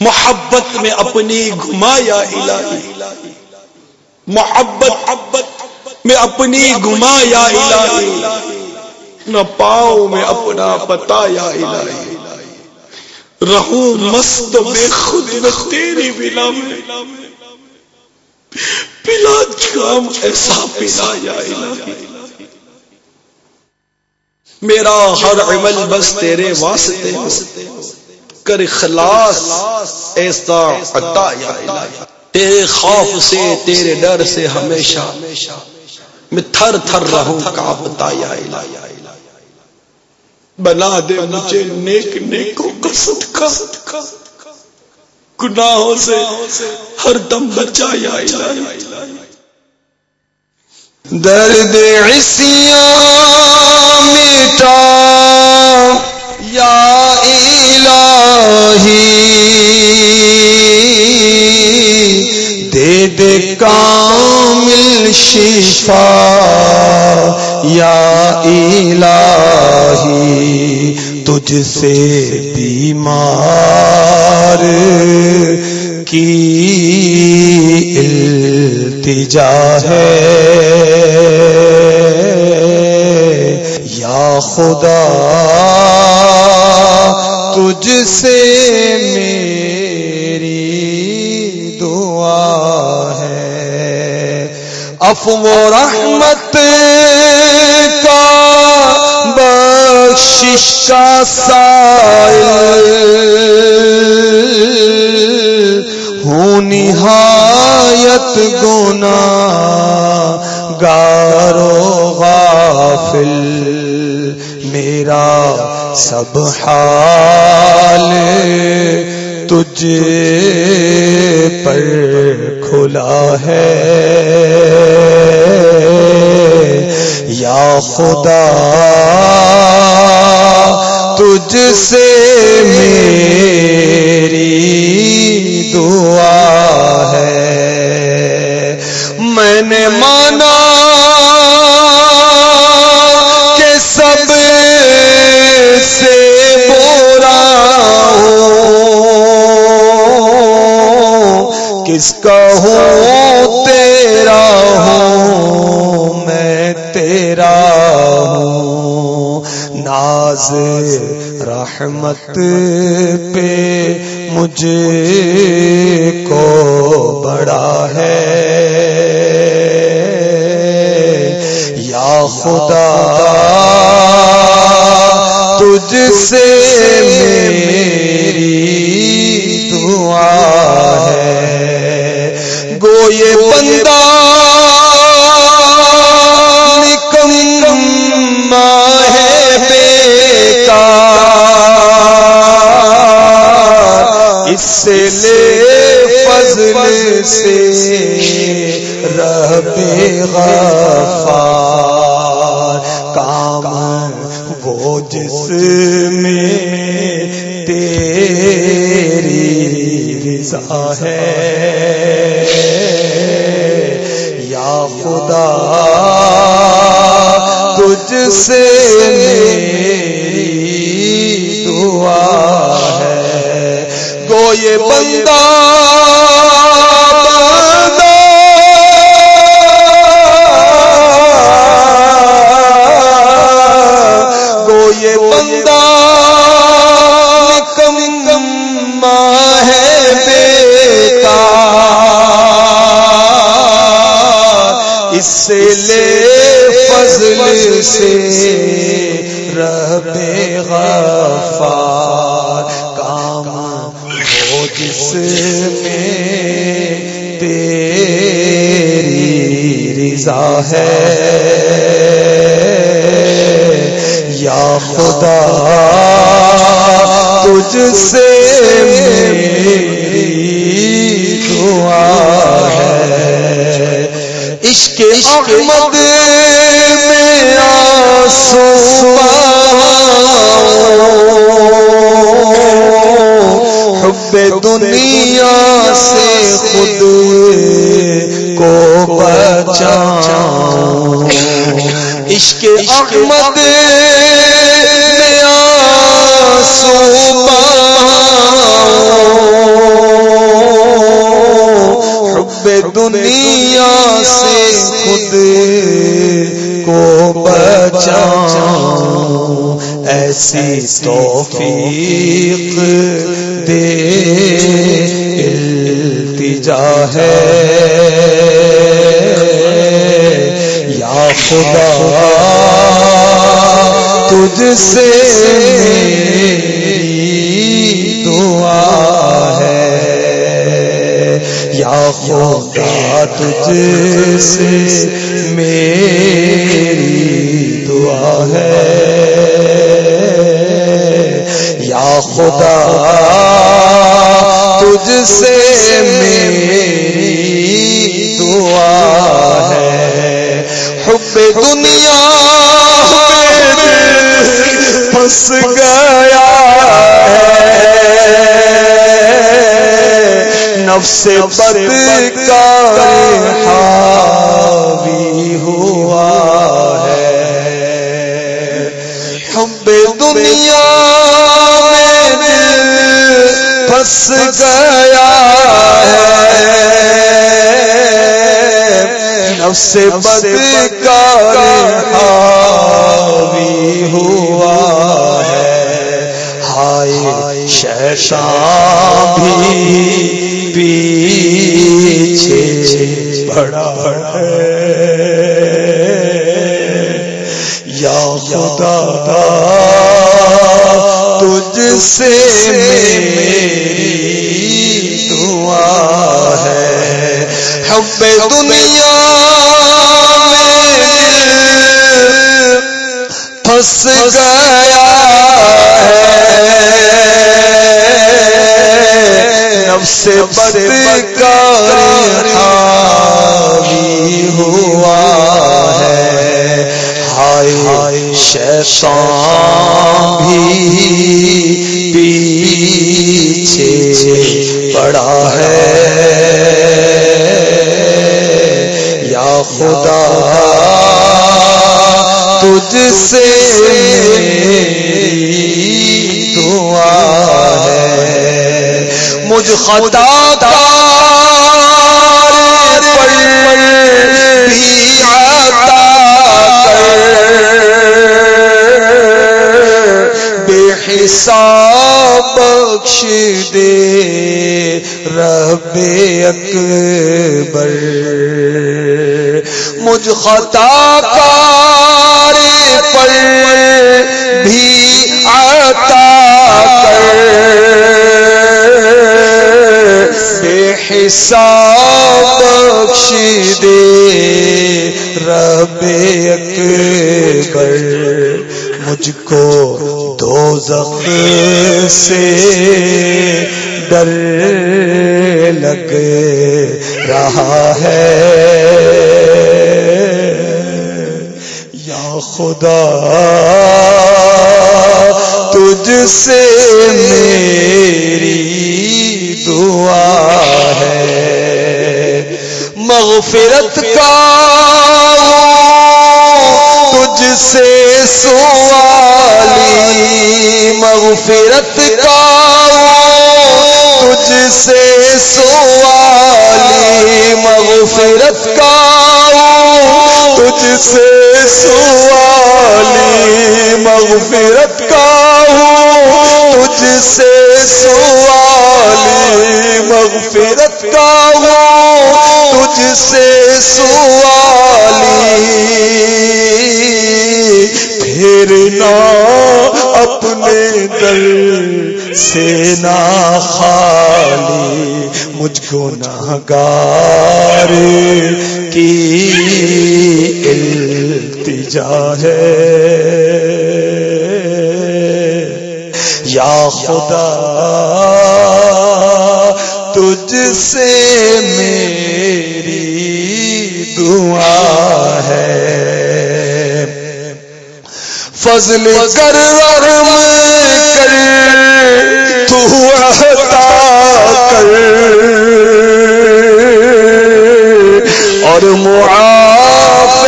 محبت میں اپنی گھمایا الہی. محبت میں اپنی گھمایا الہی. نہ پاؤ میں اپنا بتایا الہی. رہوں مست میں خود میں تیری بلا میں. پلا جام ایسا پلایا الہی. میرا ہر عمل بس تیرے واسطے کر خلاص، ایسا عطا یا الہی۔ تیرے خوف سے، تیرے ڈر سے ہمیشہ میں تھر تھر رہوں کاپتا یا الہی۔ بنا دے مجھے نیک نیکوں کا صدقہ۔ گناہوں سے ہر دم بچا یا الہی۔ درد عصیاں مٹا یا الہی دے دے کامل شفا یا الہی تجھ سے بیمار کی التجا ہے۔ یا خدا تجھ سے میری دعا ہے۔ افو رحمت کا بخشش کا سائل ہوں نہایت گنا گارو غافل۔ میرا سب حال تجھ پر کھلا ہے۔ یا خدا، تجھ سے میری دعا ہے۔ میں نے ہوں کس کا ہوں تیرا ہوں میں تیرا ہوں۔ ناز رحمت پہ مجھے کو بڑا ہے۔ یا خدا تجھ سے ہے گوئے بندہ نکم ہے بیکار، اس سے لے فضل سے رب غفار، کام وہ جس میں تیری رضا ہے۔ خدا تجھ سے میری دعا ہے۔ گو یہ بندہ اس لے فضل سے رب غفار کام ہو جس میں تیری رضا ہے۔ یا خدا، تجھ سے عشق احمد میں آسو حب دنیا سے خود کو بچاؤں۔ عشق احمد ایسی توفیق دے التجا ہے۔ یا خدا، تجھ سے دعا ہے۔ یا خدا، تجھ سے میری دعا ہے۔ خدا، تجھ سے میری دعا ہے۔ حب دنیا پھنس گیا نفس بد کا حاوی ہوا ہے۔ حب دنیا پھنس گیا ہے۔ نفس بد کا حاوی ہوا ہے۔ ہائے شیشان بھی پیچھے بڑا ہے۔ یا خدا تجھ سے میری دعا ہے۔ حب دنیا میں پھنس گیا ہے۔ نفس بد کا حاوی ہوا ہے۔ ہائے شیطان بھی پڑا ہے۔ یا خدا، تجھ سے دعا ہے۔ مجھ خطا کار پر بھی عطا کر۔ بے حساب بخش دے رب اکبر۔ مجھ خطا کار پر بھی عطا کر۔ بے حساب بخش دے رب اکبر۔ مجھ کو دو سے ڈر لگ رہا ہے۔ یا خدا، تجھ سے میری دعا ہے۔ مغفرت کا سے سوالی، مغفرت کا تجھ سے سوالی، مغفرت کا تجھ سے سوالی، مغفرت کا تجھ سے سوالی، مغفرت کا تجھ سے سوالی پھر اپنے دل سے نہ خالی مجھ کو نہ گار کی التجا ہے۔ یا خدا، تجھ سے میری دعا ہے۔ فضل کر رحم کر، تو عطا کر۔ اور معاف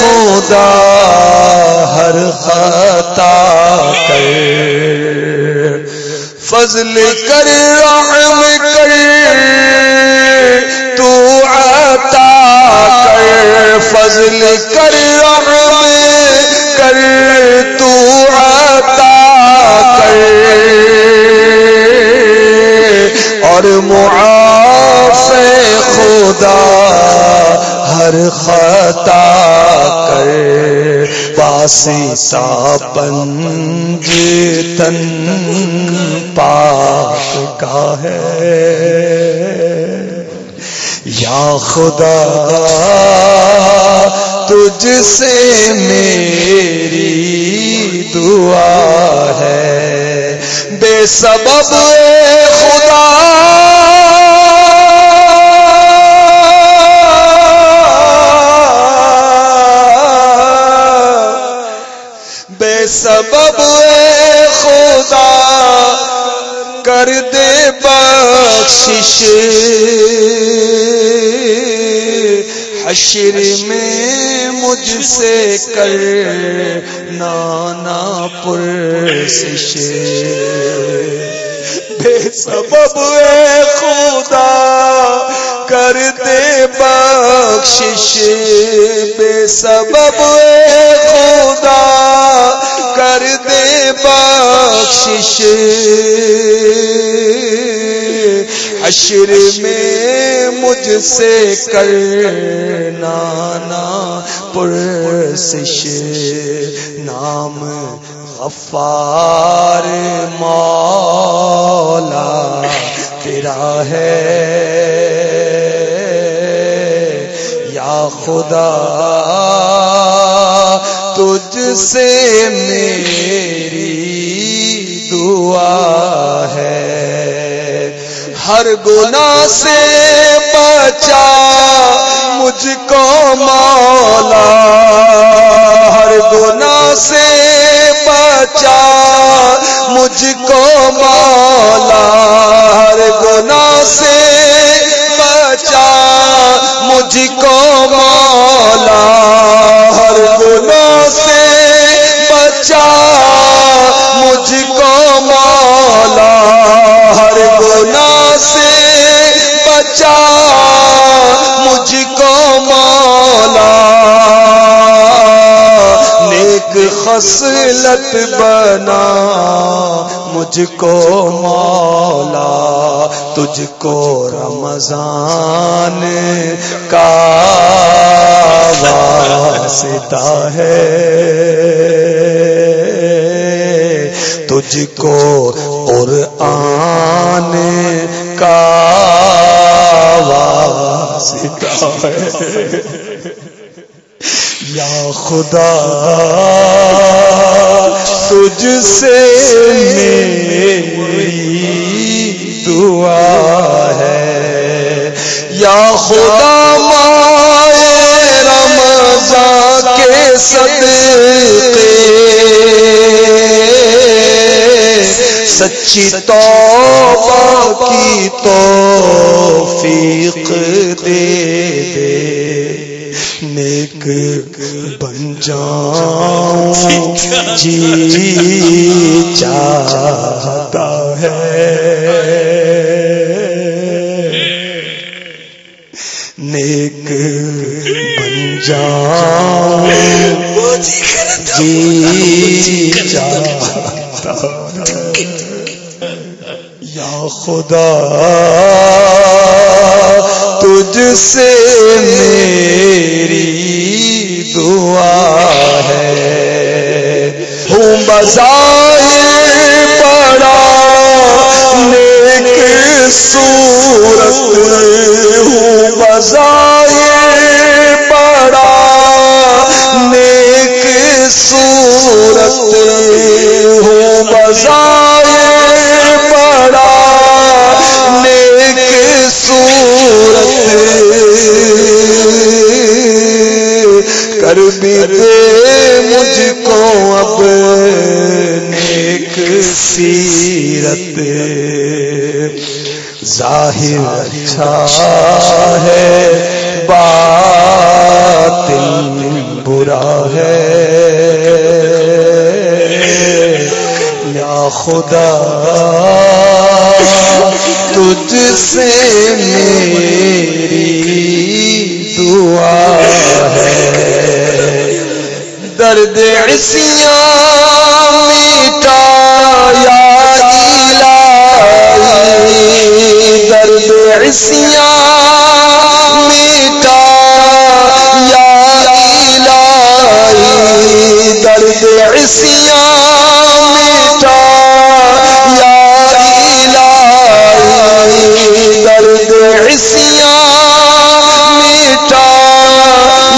خدا ہر خطا کر۔ فضل کر رحم کر، تو عطا کر۔ فضل کر اور معاف خدا ہر خطا کر واسطہ پنج تن پاک کا ہے۔ یا خدا تجھ سے میری دعا ہے۔ بے سبب خدا۔ بے سبب خدا۔ کر دے بخشش۔ حشر میں مجھ سے کر نانا پرسش۔ بے سبب اے خدا، کر دے بخشش۔ بے سبب اے خدا، کر دے بخشش۔ حشر میں مجھ سے کر نانا پرسش نام غفار مولا تیرا ہے یا خدا تجھ سے میری ہر گنا سے بچا مجھ کو مولا۔ ہر گنا سے بچا مجھ کو مولا۔ ہر گنا سے بچا مجھ کو نیک خصلت بنا، مجھ کو مولا، تجھ کو رمضان کا واسطہ ہے۔ تجھ کو قرآن کا واسطہ ہے۔ یا خدا، تجھ سے میری دعا ہے۔ یا خدا، مائے رمضان کے صدقے۔ سچی توبہ کی توفیق دے۔ دے جاؤں جی چاہتا ہے۔ نیک بن جاؤں جی چاہتا ہے۔ یا خدا، تجھ سے میری ہوں بظاہر بڑا نیک صورت ہوں بظاہر بڑا نیک صورت ہوں بظاہر بڑا نیک صورت کر بھی دے ظاہر اچھا ہے باطن برا ہے۔ یا خدا، تجھ سے میری دعا ہے۔ درد عصیاں میٹا یا الہی عصیاں میٹا یا الہی۔ درد عصیاں میٹا یا الہی۔ درد عصیاں میٹا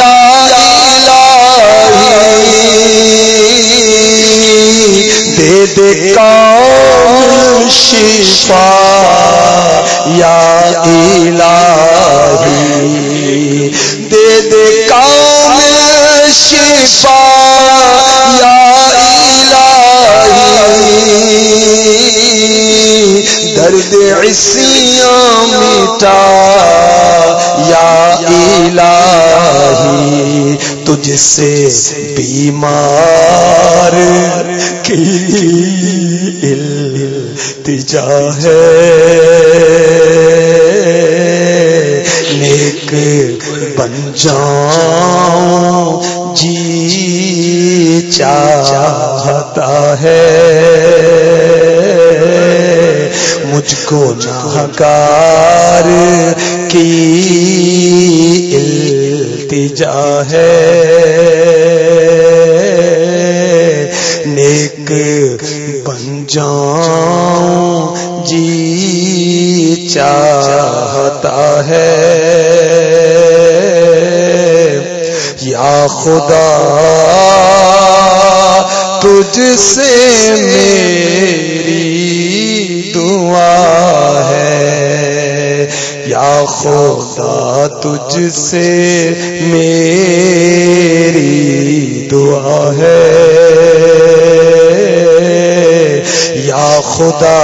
یا الہی۔ دے دے کام شفا۔ یا الہی، دے دے کام شفا، یا الہی، درد عصیاں مٹا، یا الہی، تجھ سے بیمار کی التجا ہے۔ جاؤں جی چاہتا ہے۔ مجھ کو نہکار کی التجا ہے۔ نیک بن جاؤں جی چاہتا ہے۔ خدا، تجھ سے میری دعا ہے۔ یا خدا، تجھ سے میری دعا ہے۔ یا خدا،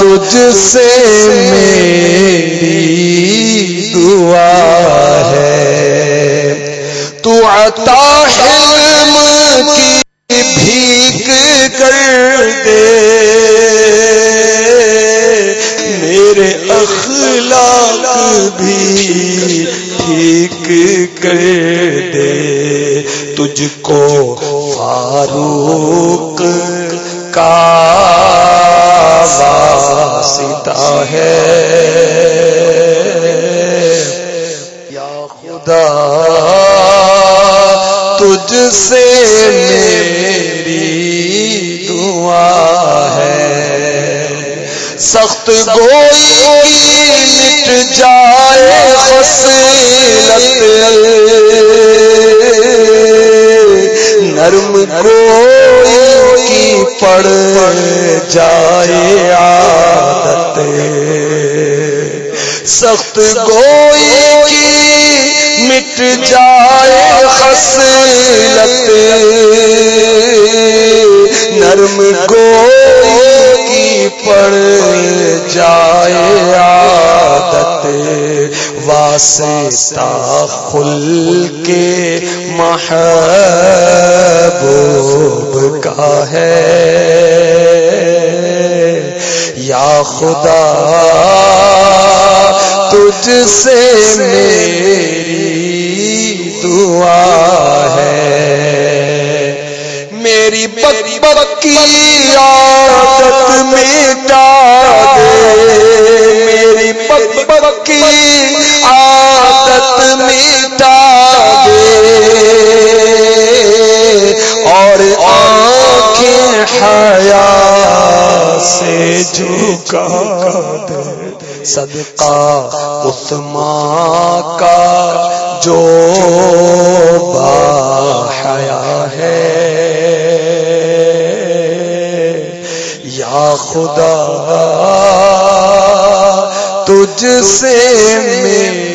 تجھ سے میری دعا ہے۔ عطا حلم کی بھیک کر دے۔ میرے اخلاق بھی ٹھیک کر دے۔ تجھ کو فاروق کا واسطہ ہے۔ یا خدا۔ تجھ سے میری دعا ہے۔ سخت گوئی مٹ جائے خصلت نرم کوئی کی پڑ جائے عادت۔ سخت گوئی مٹ جائے خصلت۔ نرم گوئی کی پڑ جائے عادت۔ واسطہ خل کے محبوب کا ہے۔ یا خدا۔ تجھ سے میری دعا ہے۔ میری بک بک کی عادت مٹا دے۔ میری بک بک کی جھکا دے صدقہ عثمان کا جو با حیا ہے۔ یا خدا تجھ سے میری